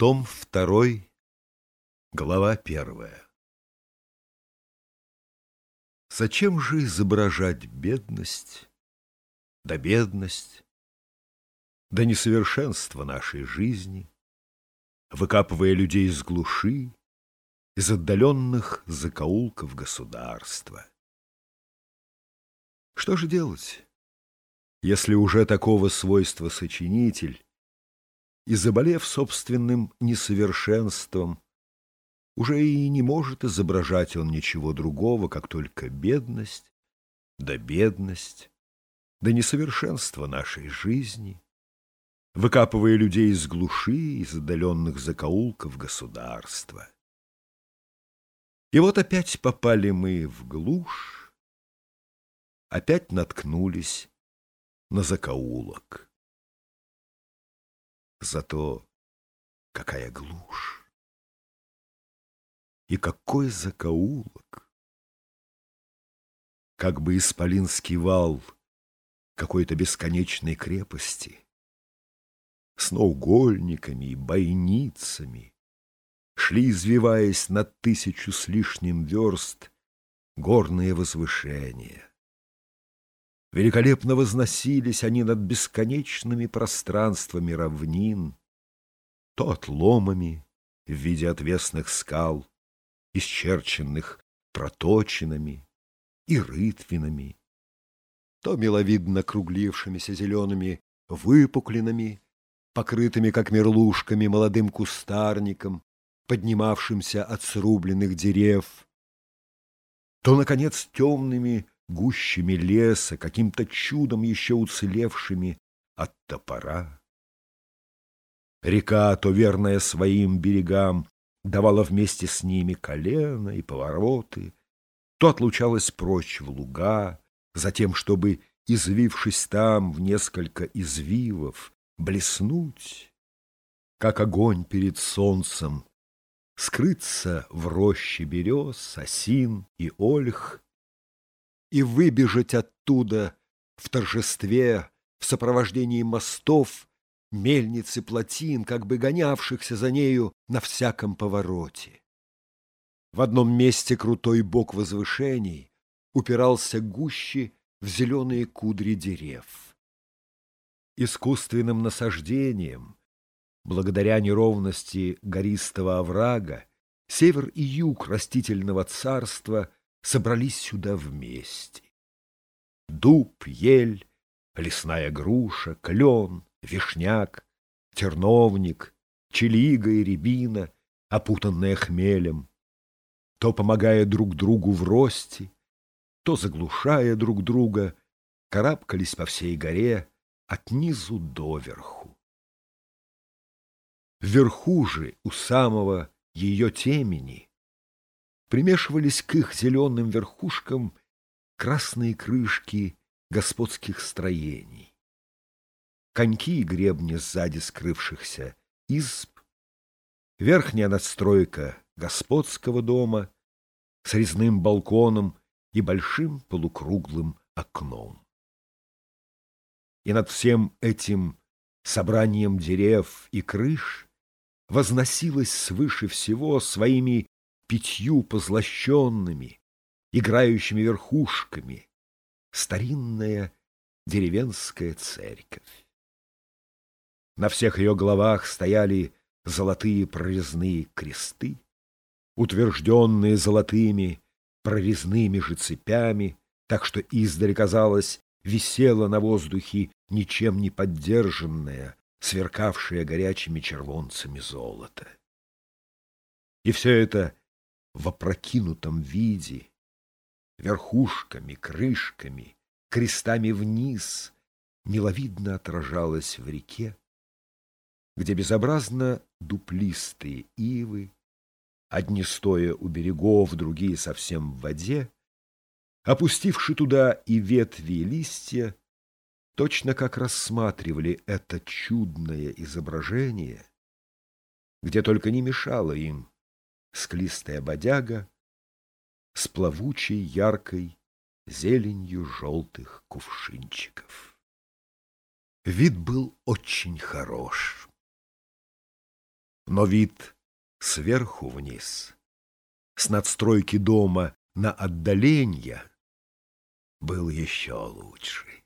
Том второй, глава первая. Зачем же изображать бедность, да бедность, да несовершенство нашей жизни, выкапывая людей из глуши, из отдаленных закоулков государства? Что же делать, если уже такого свойства сочинитель, и, заболев собственным несовершенством, уже и не может изображать он ничего другого, как только бедность, да бедность, да несовершенство нашей жизни, выкапывая людей из глуши, из отдаленных закоулков государства. И вот опять попали мы в глушь, опять наткнулись на закоулок. Зато какая глушь! И какой закоулок! Как бы исполинский вал какой-то бесконечной крепости с наугольниками и бойницами шли, извиваясь над тысячу с лишним верст, горные возвышения. Великолепно возносились они над бесконечными пространствами равнин, то отломами в виде отвесных скал, исчерченных проточинами и рытвинами, то миловидно круглившимися зелеными выпуклинами, покрытыми, как мерлушками, молодым кустарником, поднимавшимся от срубленных дерев, то, наконец, темными гущами леса, каким-то чудом еще уцелевшими от топора. Река, то верная своим берегам, давала вместе с ними колено и повороты, то отлучалась прочь в луга, затем, чтобы, извившись там в несколько извивов, блеснуть, как огонь перед солнцем, скрыться в роще берез, осин и ольх, и выбежать оттуда в торжестве, в сопровождении мостов, мельниц и плотин, как бы гонявшихся за нею на всяком повороте. В одном месте крутой бок возвышений упирался гуще в зеленые кудри дерев. Искусственным насаждением, благодаря неровности гористого оврага, север и юг растительного царства собрались сюда вместе. Дуб, ель, лесная груша, клен, вишняк, терновник, челига и рябина, опутанная хмелем, то помогая друг другу в росте, то заглушая друг друга, карабкались по всей горе от низу до верху. Вверху же, у самого ее темени, примешивались к их зеленым верхушкам красные крышки господских строений. Коньки и гребни сзади скрывшихся изб, верхняя надстройка господского дома с резным балконом и большим полукруглым окном. И над всем этим собранием дерев и крыш возносилась свыше всего своими пятью позлощенными, играющими верхушками, старинная деревенская церковь. На всех ее головах стояли золотые прорезные кресты, утвержденные золотыми прорезными же цепями, так что издали, казалось, висела на воздухе ничем не поддержанная, сверкавшая горячими червонцами золото. И все это в опрокинутом виде, верхушками, крышками, крестами вниз, миловидно отражалось в реке, где безобразно дуплистые ивы, одни стоя у берегов, другие совсем в воде, опустивши туда и ветви, и листья, точно как рассматривали это чудное изображение, где только не мешало им склистая бодяга с плавучей яркой зеленью желтых кувшинчиков. Вид был очень хорош. Но вид сверху вниз, с надстройки дома на отдаление, был еще лучше.